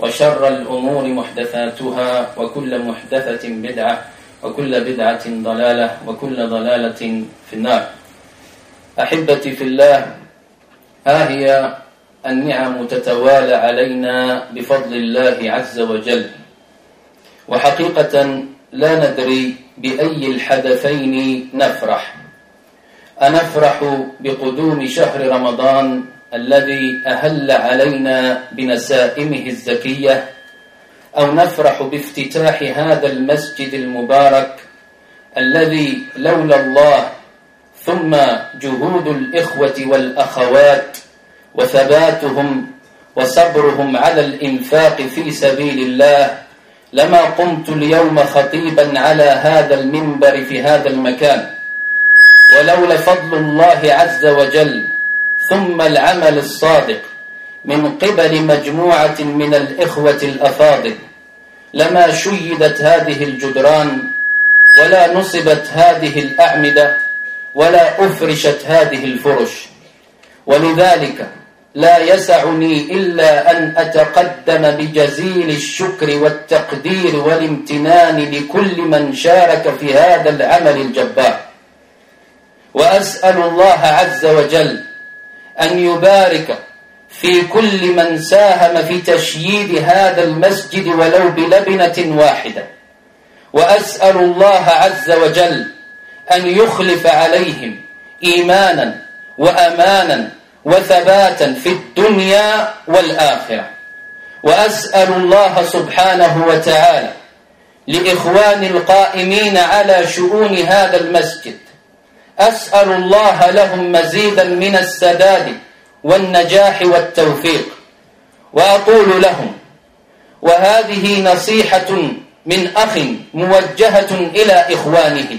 وشر الأمور محدثاتها وكل محدثة بدعة وكل بدعة ضلالة وكل ضلالة في النار. أحبتي في الله ها هي النعم تتوالى علينا بفضل الله عز وجل. وحقيقة لا ندري بأي الحدثين نفرح. أنفرح بقدوم شهر رمضان الذي أهل علينا بنسائمه الزكية أو نفرح بافتتاح هذا المسجد المبارك الذي لولا الله ثم جهود الإخوة والأخوات وثباتهم وصبرهم على الإنفاق في سبيل الله لما قمت اليوم خطيبا على هذا المنبر في هذا المكان. ولولا فضل الله عز وجل ثم العمل الصادق من قبل مجموعة من الإخوة الأفاضل. لما شيدت هذه الجدران ولا نصبت هذه الأعمدة ولا أفرشت هذه الفرش. ولذلك لا يسعني إلا أن أتقدم بجزيل الشكر والتقدير والامتنان لكل من شارك في هذا العمل الجبار. وأسأل الله عز وجل أن يبارك في كل من ساهم في تشييد هذا المسجد ولو بلبنة واحدة. وأسأل الله عز وجل أن يخلف عليهم إيمانا وأمانا وثباتا في الدنيا والآخرة. وأسأل الله سبحانه وتعالى لإخوان القائمين على شؤون هذا المسجد أسأل الله لهم مزيدا من السداد والنجاح والتوفيق. وأقول لهم وهذه نصيحة من أخ موجهة إلى إخوانه.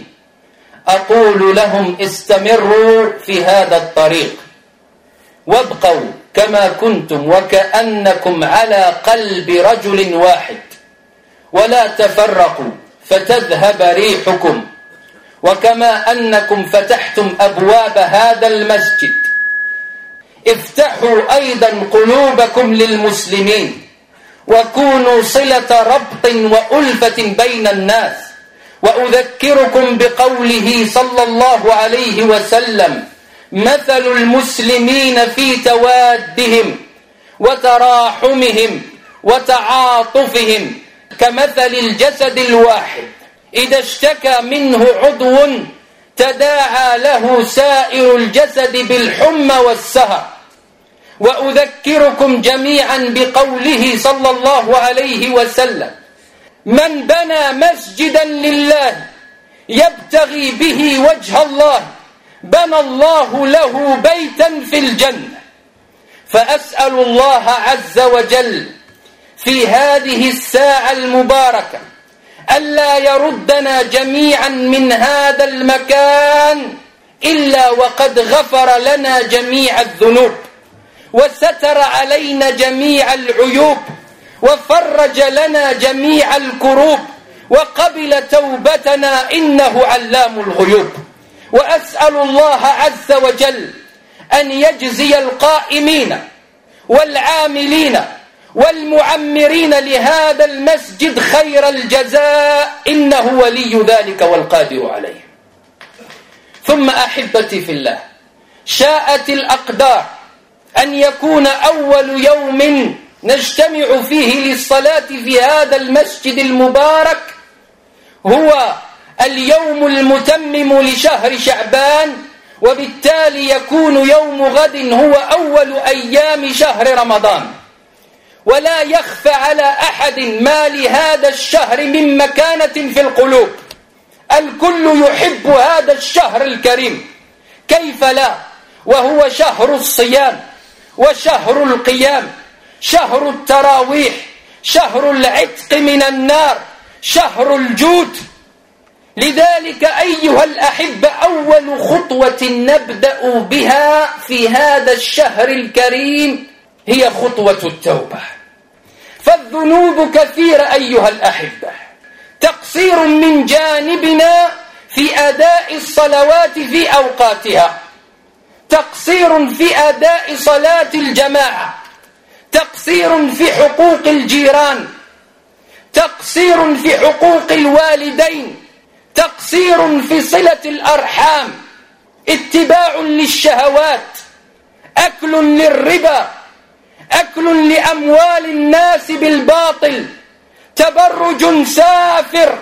أقول لهم استمروا في هذا الطريق. وابقوا كما كنتم وكأنكم على قلب رجل واحد. ولا تفرقوا فتذهب ريحكم. وكما أنكم فتحتم أبواب هذا المسجد. افتحوا أيضا قلوبكم للمسلمين وكونوا صلة ربط وألفة بين الناس. وأذكركم بقوله صلى الله عليه وسلم مثل المسلمين في توادهم وتراحمهم وتعاطفهم كمثل الجسد الواحد. إذا اشتكى منه عضو تداعى له سائر الجسد بالحمى والسهر. وأذكركم جميعا بقوله صلى الله عليه وسلم من بنى مسجدا لله يبتغي به وجه الله بنى الله له بيتا في الجنة. فأسأل الله عز وجل في هذه الساعة المباركة ألا يردنا جميعا من هذا المكان إلا وقد غفر لنا جميع الذنوب وستر علينا جميع العيوب وفرج لنا جميع الكروب وقبل توبتنا إنه علام الغيوب. وأسأل الله عز وجل أن يجزي القائمين والعاملين والمعمرين لهذا المسجد خير الجزاء إنه ولي ذلك والقادر عليه. ثم أحبتي في الله شاءت الأقدار أن يكون أول يوم نجتمع فيه للصلاة في هذا المسجد المبارك هو اليوم المتمم لشهر شعبان وبالتالي يكون يوم غد هو أول أيام شهر رمضان. ولا يخفى على أحد ما لهذا الشهر من مكانة في القلوب. الكل يحب هذا الشهر الكريم. كيف لا؟ وهو شهر الصيام وشهر القيام شهر التراويح شهر العتق من النار شهر الجود. لذلك أيها الأحبة أول خطوة نبدأ بها في هذا الشهر الكريم هي خطوة التوبة. فالذنوب كثيرة أيها الأحبة. تقصير من جانبنا في أداء الصلوات في أوقاتها. تقصير في أداء صلاة الجماعة. تقصير في حقوق الجيران. تقصير في حقوق الوالدين. تقصير في صلة الأرحام. اتباع للشهوات. أكل للربا. أكل لأموال الناس بالباطل تبرج سافر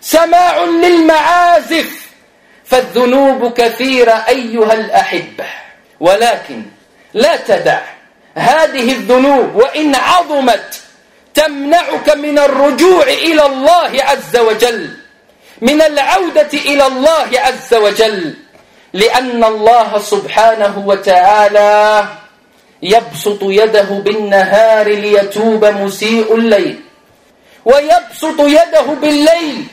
سماع للمعازف فالذنوب كثيرة أيها الأحبة ولكن لا تدع هذه الذنوب وإن عظمت تمنعك من الرجوع إلى الله عز وجل من العودة إلى الله عز وجل لأن الله سبحانه وتعالى يبسط يده بالنهار ليتوب مسيء الليل. ويبسط يده بالليل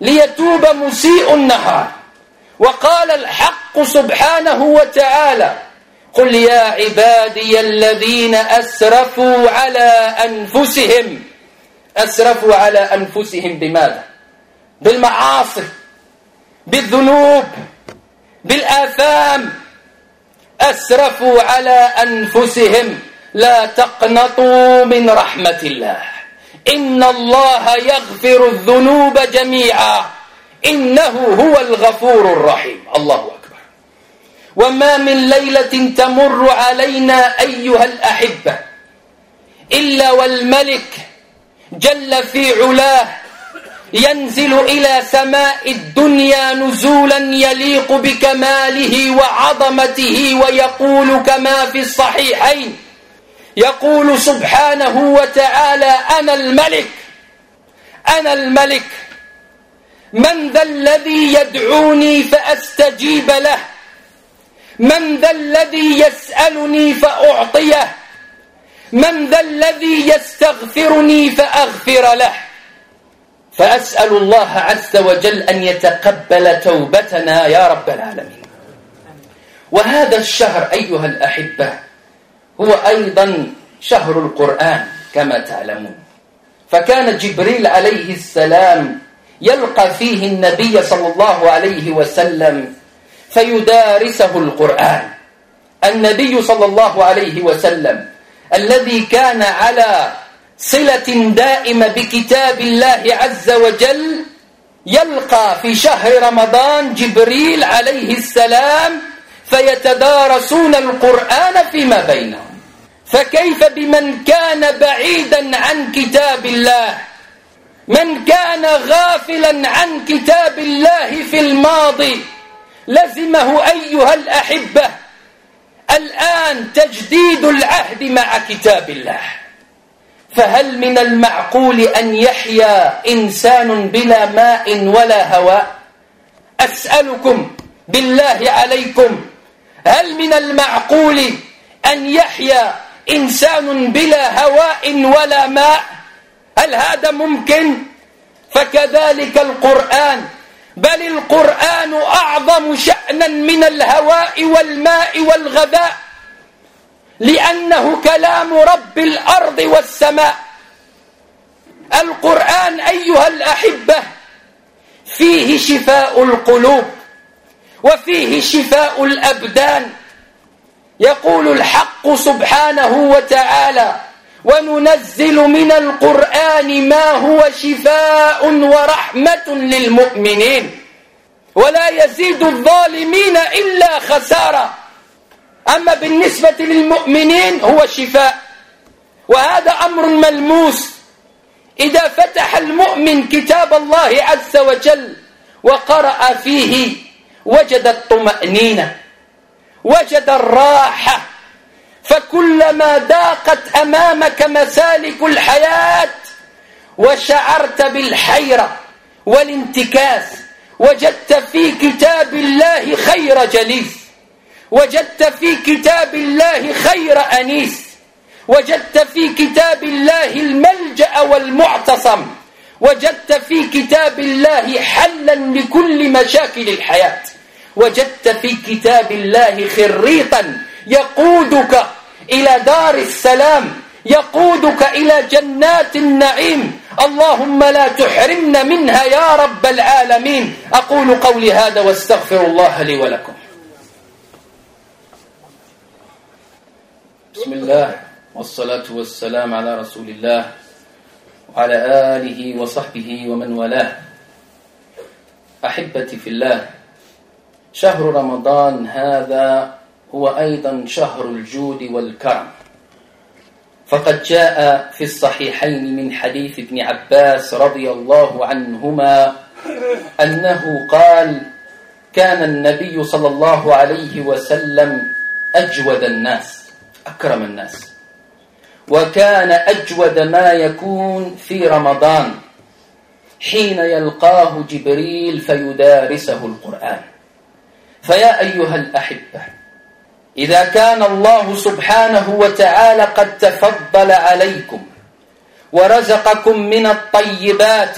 ليتوب مسيء النهار. وقال الحق سبحانه وتعالى قل يا عبادي الذين أسرفوا على أنفسهم. أسرفوا على أنفسهم بماذا؟ بالمعاصي بالذنوب بالآثام. أسرفوا على أنفسهم لا تقنطوا من رحمة الله. إن الله يغفر الذنوب جميعا. إنه هو الغفور الرحيم. الله أكبر. وما من ليلة تمر علينا أيها الأحبة إلا والملك جل في علاه ينزل إلى سماء الدنيا نزولا يليق بكماله وعظمته ويقول كما في الصحيحين. يقول سبحانه وتعالى أنا الملك أنا الملك. من ذا الذي يدعوني فأستجيب له. من ذا الذي يسألني فأعطيه. من ذا الذي يستغفرني فأغفر له. فأسأل الله عز وجل أن يتقبل توبتنا يا رب العالمين. وهذا الشهر أيها الأحبة هو أيضا شهر القرآن كما تعلمون. فكان جبريل عليه السلام يلقى فيه النبي صلى الله عليه وسلم فيدارسه القرآن. النبي صلى الله عليه وسلم الذي كان على صلة دائمة بكتاب الله عز وجل يلقى في شهر رمضان جبريل عليه السلام فيتدارسون القرآن فيما بينهم. فكيف بمن كان بعيدا عن كتاب الله؟ من كان غافلا عن كتاب الله في الماضي؟ لزمه أيها الأحبة الآن تجديد العهد مع كتاب الله. فهل من المعقول أن يحيا إنسان بلا ماء ولا هواء؟ أسألكم بالله عليكم هل من المعقول أن يحيا إنسان بلا هواء ولا ماء؟ هل هذا ممكن؟ فكذلك القرآن بل القرآن أعظم شأنا من الهواء والماء والغذاء. لأنه كلام رب الأرض والسماء. القرآن أيها الأحبة فيه شفاء القلوب وفيه شفاء الأبدان. يقول الحق سبحانه وتعالى وننزل من القرآن ما هو شفاء ورحمة للمؤمنين. ولا يزيد الظالمين إلا خسارة. أما بالنسبة للمؤمنين هو شفاء. وهذا أمر ملموس. إذا فتح المؤمن كتاب الله عز وجل وقرأ فيه وجد الطمأنينة وجد الراحة. فكلما ضاقت أمامك مسالك الحياة وشعرت بالحيرة والانتكاس وجدت في كتاب الله خير جليس. وجدت في كتاب الله خير أنيس. وجدت في كتاب الله الملجأ والمعتصم. وجدت في كتاب الله حلا لكل مشاكل الحياة. وجدت في كتاب الله خريطا يقودك إلى دار السلام يقودك إلى جنات النعيم. اللهم لا تحرمنا منها يا رب العالمين. أقول قولي هذا واستغفر الله لي ولكم. بسم الله والصلاة والسلام على رسول الله وعلى آله وصحبه ومن والاه. أحبتي في الله شهر رمضان هذا هو أيضا شهر الجود والكرم. فقد جاء في الصحيحين من حديث ابن عباس رضي الله عنهما أنه قال كان النبي صلى الله عليه وسلم أجود الناس. أكرم الناس. وكان أجود ما يكون في رمضان حين يلقاه جبريل فيدارسه القرآن. فيا أيها الأحبة إذا كان الله سبحانه وتعالى قد تفضل عليكم ورزقكم من الطيبات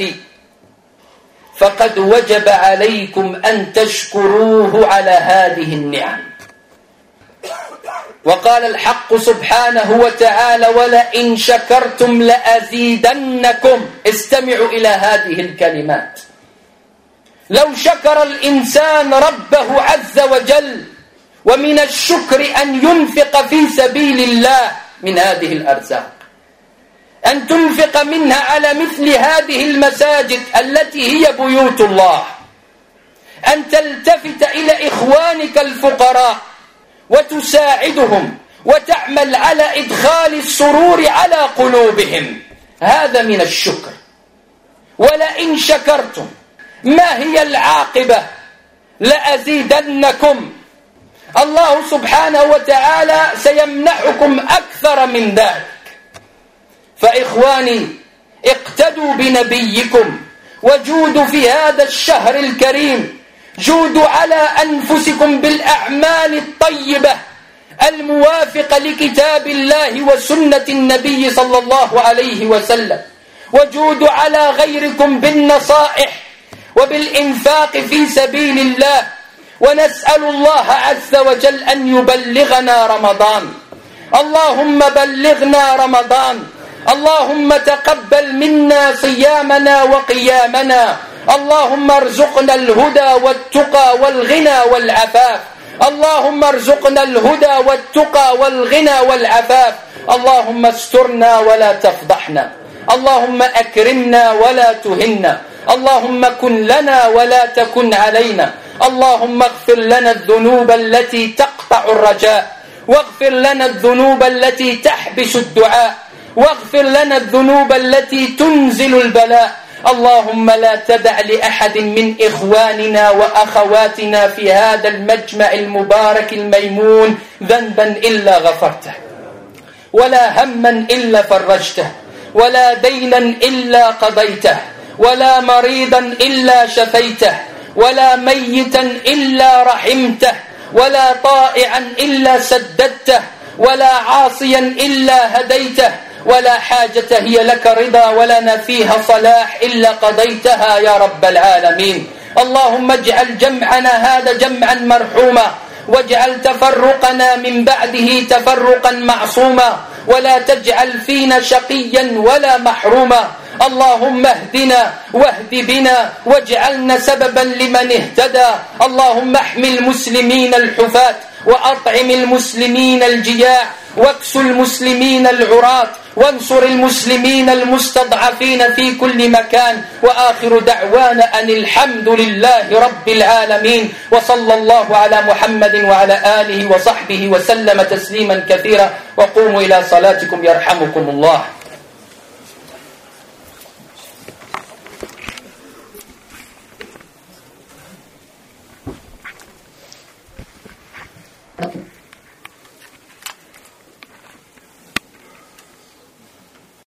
فقد وجب عليكم أن تشكروه على هذه النعم. وقال الحق سبحانه وتعالى ولئن شكرتم لأزيدنكم. استمعوا إلى هذه الكلمات. لو شكر الإنسان ربه عز وجل ومن الشكر أن ينفق في سبيل الله من هذه الأرزاق. أن تنفق منها على مثل هذه المساجد التي هي بيوت الله. أن تلتفت إلى إخوانك الفقراء. وتساعدهم وتعمل على إدخال السرور على قلوبهم. هذا من الشكر. ولئن شكرتم ما هي العاقبة؟ لأزيدنكم. الله سبحانه وتعالى سيمنحكم أكثر من ذلك. فإخواني اقتدوا بنبيكم وجودوا في هذا الشهر الكريم. جودوا على أنفسكم بالأعمال الطيبة الموافقة لكتاب الله وسنة النبي صلى الله عليه وسلم. وجودوا على غيركم بالنصائح وبالإنفاق في سبيل الله. ونسأل الله عز وجل أن يبلغنا رمضان. اللهم بلغنا رمضان. اللهم تقبل منا صيامنا وقيامنا. اللهم ارزقنا الهدى والتقى والغنى والعفاف. اللهم ارزقنا الهدى والتقى والغنى والعفاف. اللهم استرنا ولا تفضحنا. اللهم أكرمنا ولا تهنا. اللهم كن لنا ولا تكن علينا. اللهم اغفر لنا الذنوب التي تقطع الرجاء. واغفر لنا الذنوب التي تحبس الدعاء. واغفر لنا الذنوب التي تنزل البلاء. اللهم لا تدع لأحد من إخواننا وأخواتنا في هذا المجمع المبارك الميمون ذنبا إلا غفرته ولا هما إلا فرجته ولا دينا إلا قضيته ولا مريضا إلا شفيته ولا ميتا إلا رحمته ولا طائعا إلا سددته ولا عاصيا إلا هديته ولا حاجة هي لك رضا ولنا فيها صلاح إلا قضيتها يا رب العالمين. اللهم اجعل جمعنا هذا جمعا مرحوما واجعل تفرقنا من بعده تفرقا معصوما ولا تجعل فينا شقيا ولا محروما. اللهم اهدنا واهد بنا واجعلنا سببا لمن اهتدى. اللهم احمي المسلمين الحفاة وأطعم المسلمين الجياع واكسو المسلمين العراة وانصر المسلمين المستضعفين في كل مكان وآخر دعوانا أن الحمد لله رب العالمين وصلى الله على محمد وعلى آله وصحبه وسلم تسليما كثيرا وقوموا إلى صلاتكم يرحمكم الله.